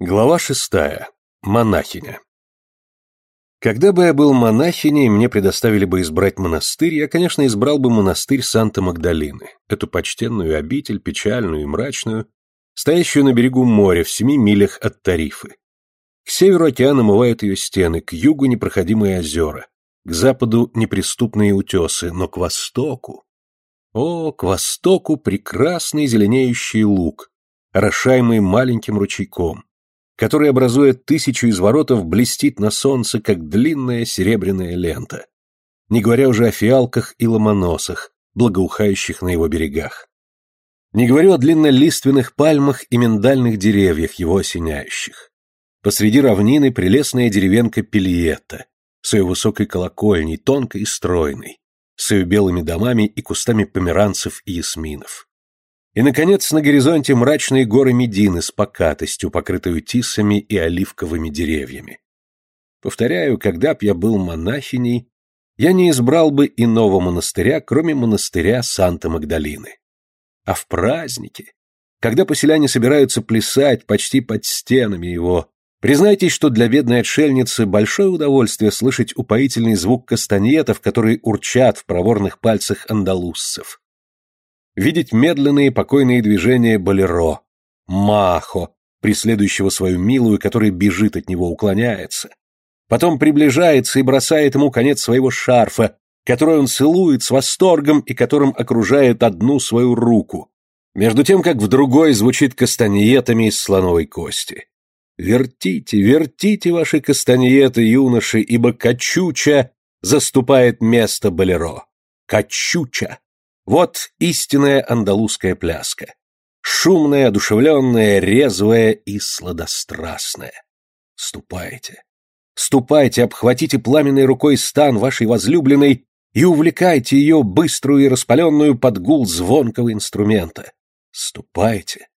Глава шестая. Монахиня. Когда бы я был монахиней, мне предоставили бы избрать монастырь, я, конечно, избрал бы монастырь Санта-Магдалины, эту почтенную обитель, печальную и мрачную, стоящую на берегу моря в семи милях от Тарифы. К северу океан омывает ее стены, к югу непроходимые озера, к западу неприступные утесы, но к востоку... О, к востоку прекрасный зеленеющий луг, орошаемый маленьким ручейком, который, образуя тысячу изворотов, блестит на солнце, как длинная серебряная лента, не говоря уже о фиалках и ломоносах, благоухающих на его берегах. Не говорю о длиннолиственных пальмах и миндальных деревьях, его осеняющих. Посреди равнины прелестная деревенка Пельетта, с ее высокой колокольней, тонкой и стройной, с ее белыми домами и кустами померанцев и ясминов. И, наконец, на горизонте мрачные горы Медины с покатостью, покрытую тисами и оливковыми деревьями. Повторяю, когда б я был монахиней, я не избрал бы иного монастыря, кроме монастыря Санта-Магдалины. А в празднике, когда поселяне собираются плясать почти под стенами его, признайтесь, что для бедной отшельницы большое удовольствие слышать упоительный звук кастаньетов, которые урчат в проворных пальцах андалузцев видеть медленные покойные движения Болеро, Махо, преследующего свою милую, которая бежит от него, уклоняется. Потом приближается и бросает ему конец своего шарфа, который он целует с восторгом и которым окружает одну свою руку, между тем, как в другой звучит кастаньетами из слоновой кости. Вертите, вертите ваши кастаньеты, юноши, ибо Качуча заступает место Болеро. Качуча. Вот истинная андалузская пляска. Шумная, одушевленная, резвая и сладострастная. Ступайте. Ступайте, обхватите пламенной рукой стан вашей возлюбленной и увлекайте ее, быструю и распаленную, под гул звонкого инструмента. Ступайте.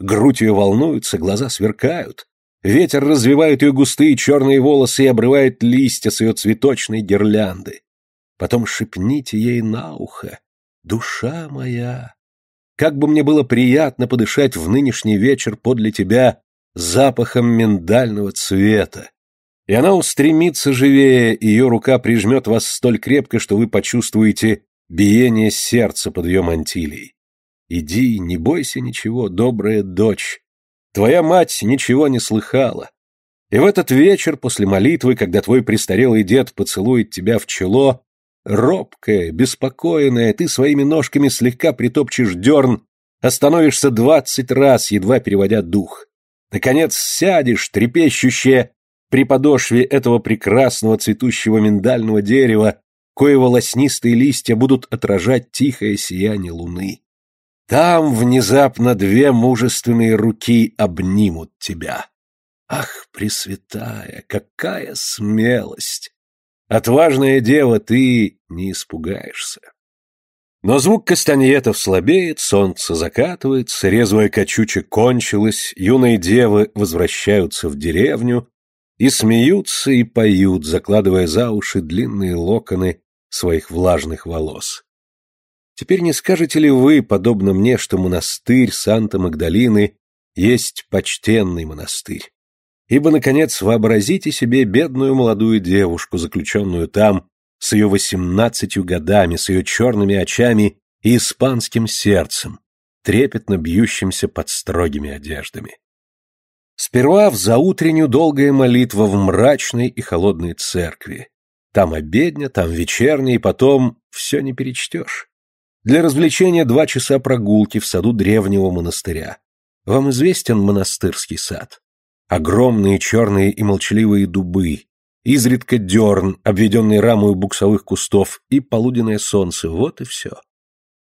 Грудь ее волнуется, глаза сверкают. Ветер развивает ее густые черные волосы и обрывает листья с ее цветочной гирлянды. Потом шепните ей на ухо, душа моя, как бы мне было приятно подышать в нынешний вечер подле тебя запахом миндального цвета. И она устремится живее, ее рука прижмет вас столь крепко, что вы почувствуете биение сердца под ее мантилией. Иди, не бойся ничего, добрая дочь. Твоя мать ничего не слыхала. И в этот вечер после молитвы, когда твой престарелый дед поцелует тебя в чело, Робкая, беспокойная, ты своими ножками слегка притопчешь дерн, остановишься двадцать раз, едва переводя дух. Наконец сядешь, трепещущая, при подошве этого прекрасного цветущего миндального дерева, коего лоснистые листья будут отражать тихое сияние луны. Там внезапно две мужественные руки обнимут тебя. Ах, Пресвятая, какая смелость! Отважная дева, ты не испугаешься. Но звук кастаньетов слабеет, солнце закатывается, резвая качуча кончилась, юные девы возвращаются в деревню и смеются и поют, закладывая за уши длинные локоны своих влажных волос. Теперь не скажете ли вы, подобно мне, что монастырь Санта-Магдалины есть почтенный монастырь? Ибо, наконец, вообразите себе бедную молодую девушку, заключенную там, с ее восемнадцатью годами, с ее черными очами и испанским сердцем, трепетно бьющимся под строгими одеждами. Сперва в заутреннюю долгая молитва в мрачной и холодной церкви. Там обедня, там вечерня, и потом все не перечтешь. Для развлечения два часа прогулки в саду древнего монастыря. Вам известен монастырский сад? Огромные черные и молчаливые дубы, изредка дерн, обведенный рамою буксовых кустов, и полуденное солнце — вот и все.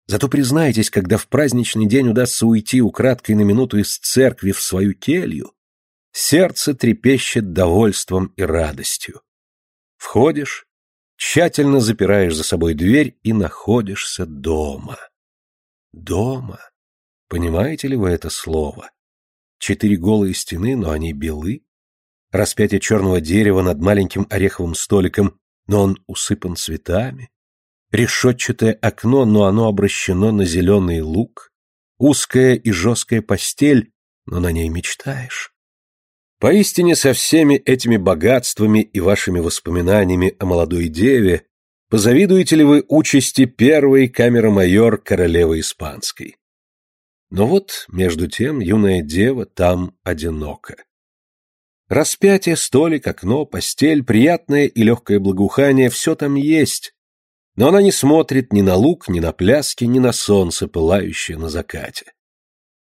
Зато признайтесь, когда в праздничный день удастся уйти украдкой на минуту из церкви в свою келью, сердце трепещет довольством и радостью. Входишь, тщательно запираешь за собой дверь и находишься дома. Дома. Понимаете ли вы это слово? Четыре голые стены, но они белы. Распятие черного дерева над маленьким ореховым столиком, но он усыпан цветами. Решетчатое окно, но оно обращено на зеленый луг. Узкая и жесткая постель, но на ней мечтаешь. Поистине со всеми этими богатствами и вашими воспоминаниями о молодой деве позавидуете ли вы участи первой камера-майор королевы Испанской? Но вот, между тем, юная дева там одинока. Распятие, столик, окно, постель, приятное и легкое благоухание – все там есть. Но она не смотрит ни на лук, ни на пляски, ни на солнце, пылающее на закате.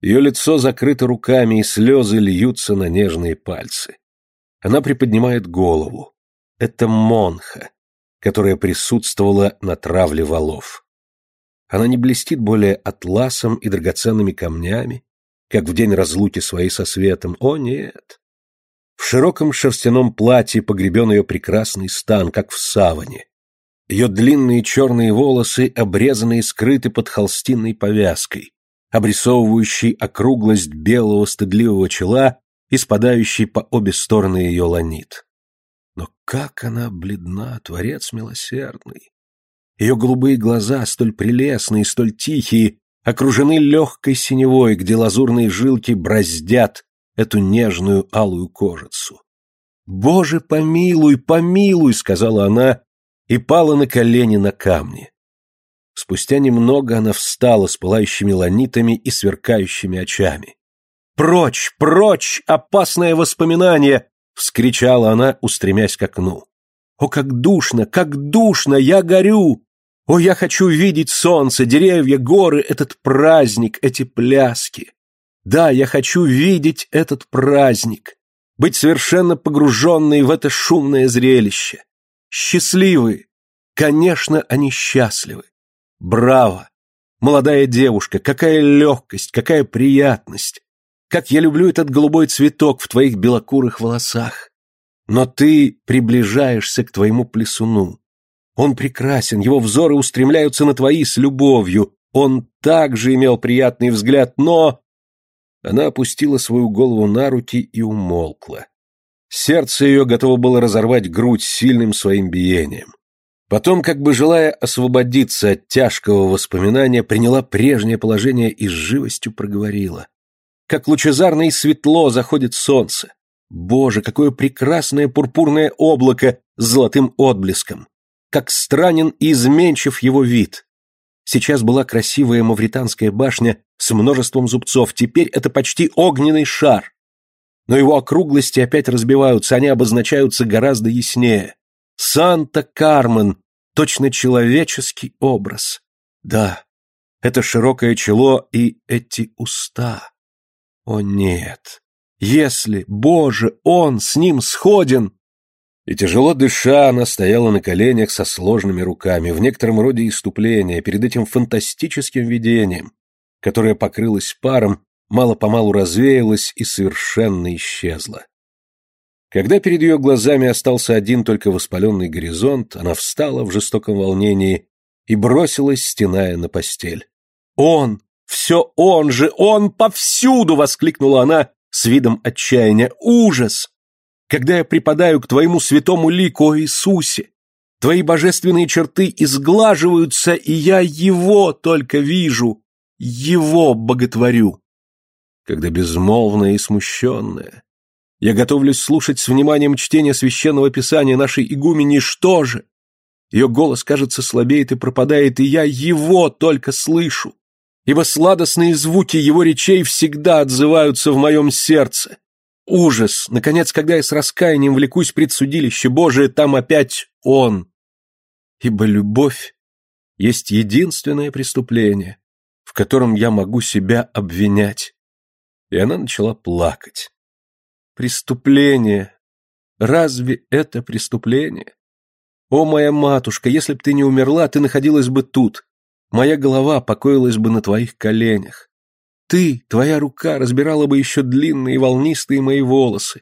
Ее лицо закрыто руками, и слезы льются на нежные пальцы. Она приподнимает голову. Это Монха, которая присутствовала на травле валов. Она не блестит более атласом и драгоценными камнями, как в день разлуки своей со светом. О, нет! В широком шерстяном платье погребен ее прекрасный стан, как в саване. Ее длинные черные волосы обрезаны и скрыты под холстинной повязкой, обрисовывающей округлость белого стыдливого чела и спадающей по обе стороны ее ланит. Но как она бледна, творец милосердный! Ее голубые глаза, столь прелестные, столь тихие, окружены легкой синевой, где лазурные жилки браздят эту нежную алую кожицу. «Боже, помилуй, помилуй!» — сказала она и пала на колени на камни. Спустя немного она встала с пылающими ланитами и сверкающими очами. «Прочь, прочь, опасное воспоминание!» — вскричала она, устремясь к окну. «О, как душно, как душно! Я горю! О, я хочу видеть солнце, деревья, горы, этот праздник, эти пляски! Да, я хочу видеть этот праздник, быть совершенно погруженной в это шумное зрелище. Счастливы! Конечно, они счастливы. Браво! Молодая девушка, какая легкость, какая приятность! Как я люблю этот голубой цветок в твоих белокурых волосах! Но ты приближаешься к твоему плесуну. Он прекрасен, его взоры устремляются на твои с любовью. Он также имел приятный взгляд, но... Она опустила свою голову на руки и умолкла. Сердце ее готово было разорвать грудь сильным своим биением. Потом, как бы желая освободиться от тяжкого воспоминания, приняла прежнее положение и с живостью проговорила. Как лучезарно и светло заходит солнце. Боже, какое прекрасное пурпурное облако с золотым отблеском. Как странен и изменчив его вид. Сейчас была красивая мавританская башня с множеством зубцов, теперь это почти огненный шар. Но его округлости опять разбиваются, они обозначаются гораздо яснее. Санта-Кармен, точно человеческий образ. Да, это широкое чело и эти уста. О нет, если, Боже, он с ним сходен, и тяжело дыша, она стояла на коленях со сложными руками, в некотором роде иступления, перед этим фантастическим видением, которое покрылось паром, мало-помалу развеялось и совершенно исчезло. Когда перед ее глазами остался один только воспаленный горизонт, она встала в жестоком волнении и бросилась, стеная на постель. «Он! Все он же! Он повсюду!» — воскликнула она с видом отчаяния. «Ужас! Когда я припадаю к Твоему святому лику, о Иисусе. Твои божественные черты изглаживаются, и я Его только вижу, Его боготворю. Когда безмолвная и смущенная, я готовлюсь слушать с вниманием чтение священного писания нашей игумени, что же? Ее голос, кажется, слабеет и пропадает, и я Его только слышу, ибо сладостные звуки Его речей всегда отзываются в моем сердце. Ужас! Наконец, когда я с раскаянием влекусь пред судилище Божие, там опять Он. Ибо любовь есть единственное преступление, в котором я могу себя обвинять. И она начала плакать. Преступление! Разве это преступление? О, моя матушка, если б ты не умерла, ты находилась бы тут. Моя голова покоилась бы на твоих коленях. Ты, твоя рука, разбирала бы еще длинные волнистые мои волосы,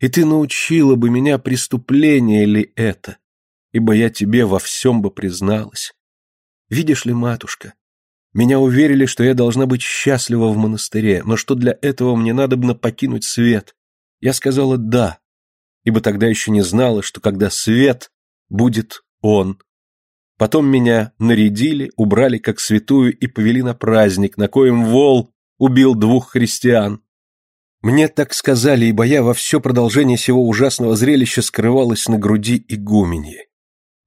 и ты научила бы меня, преступление ли это, ибо я тебе во всем бы призналась. Видишь ли, матушка, меня уверили, что я должна быть счастлива в монастыре, но что для этого мне надобно покинуть свет. Я сказала «да», ибо тогда еще не знала, что когда свет, будет он. Потом меня нарядили, убрали как святую и повели на праздник, на коем вол убил двух христиан. Мне так сказали, ибо я во все продолжение сего ужасного зрелища скрывалась на груди игуменьи.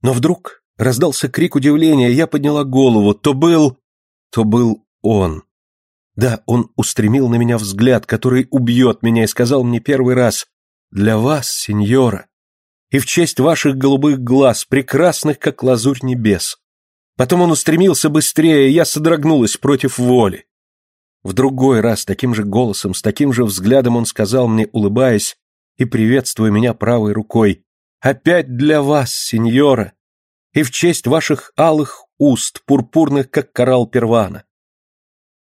Но вдруг раздался крик удивления, я подняла голову. То был... то был он. Да, он устремил на меня взгляд, который убьет меня, и сказал мне первый раз «Для вас, сеньора, и в честь ваших голубых глаз, прекрасных, как лазурь небес». Потом он устремился быстрее, и я содрогнулась против воли. В другой раз таким же голосом, с таким же взглядом он сказал мне, улыбаясь и приветствуя меня правой рукой, «Опять для вас, сеньора, и в честь ваших алых уст, пурпурных, как коралл первана».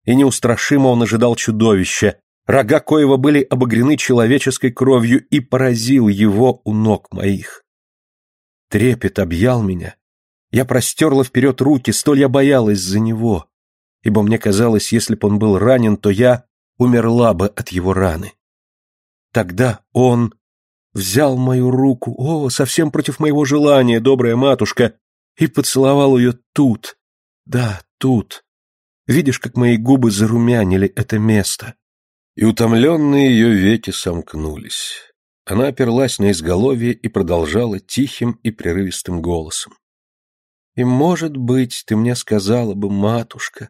И неустрашимо он ожидал чудовища, рога коего были обогрены человеческой кровью, и поразил его у ног моих. Трепет объял меня. Я простерла вперед руки, столь я боялась за него ибо мне казалось, если бы он был ранен, то я умерла бы от его раны. Тогда он взял мою руку, о, совсем против моего желания, добрая матушка, и поцеловал ее тут, да, тут. Видишь, как мои губы зарумянили это место. И утомленные ее веки сомкнулись. Она оперлась на изголовье и продолжала тихим и прерывистым голосом. «И, может быть, ты мне сказала бы, матушка,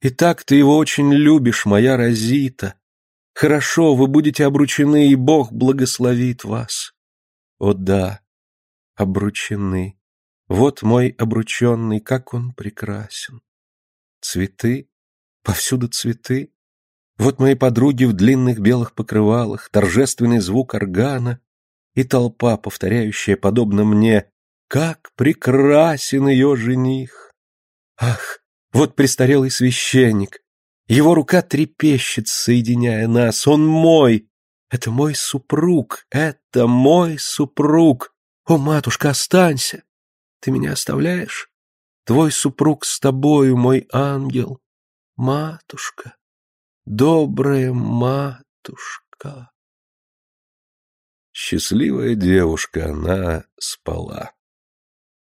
и так ты его очень любишь, моя Розита. Хорошо, вы будете обручены, и Бог благословит вас. О да, обручены. Вот мой обрученный, как он прекрасен. Цветы, повсюду цветы. Вот мои подруги в длинных белых покрывалах, торжественный звук органа и толпа, повторяющая, подобно мне, как прекрасен ее жених. Ах, вот престарелый священник. Его рука трепещет, соединяя нас. Он мой. Это мой супруг. Это мой супруг. О, матушка, останься. Ты меня оставляешь? Твой супруг с тобою, мой ангел. Матушка, добрая матушка. Счастливая девушка, она спала.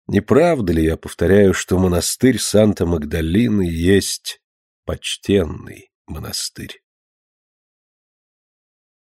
Не правда ли я повторяю, что монастырь Санта-Магдалины есть почтенный монастырь?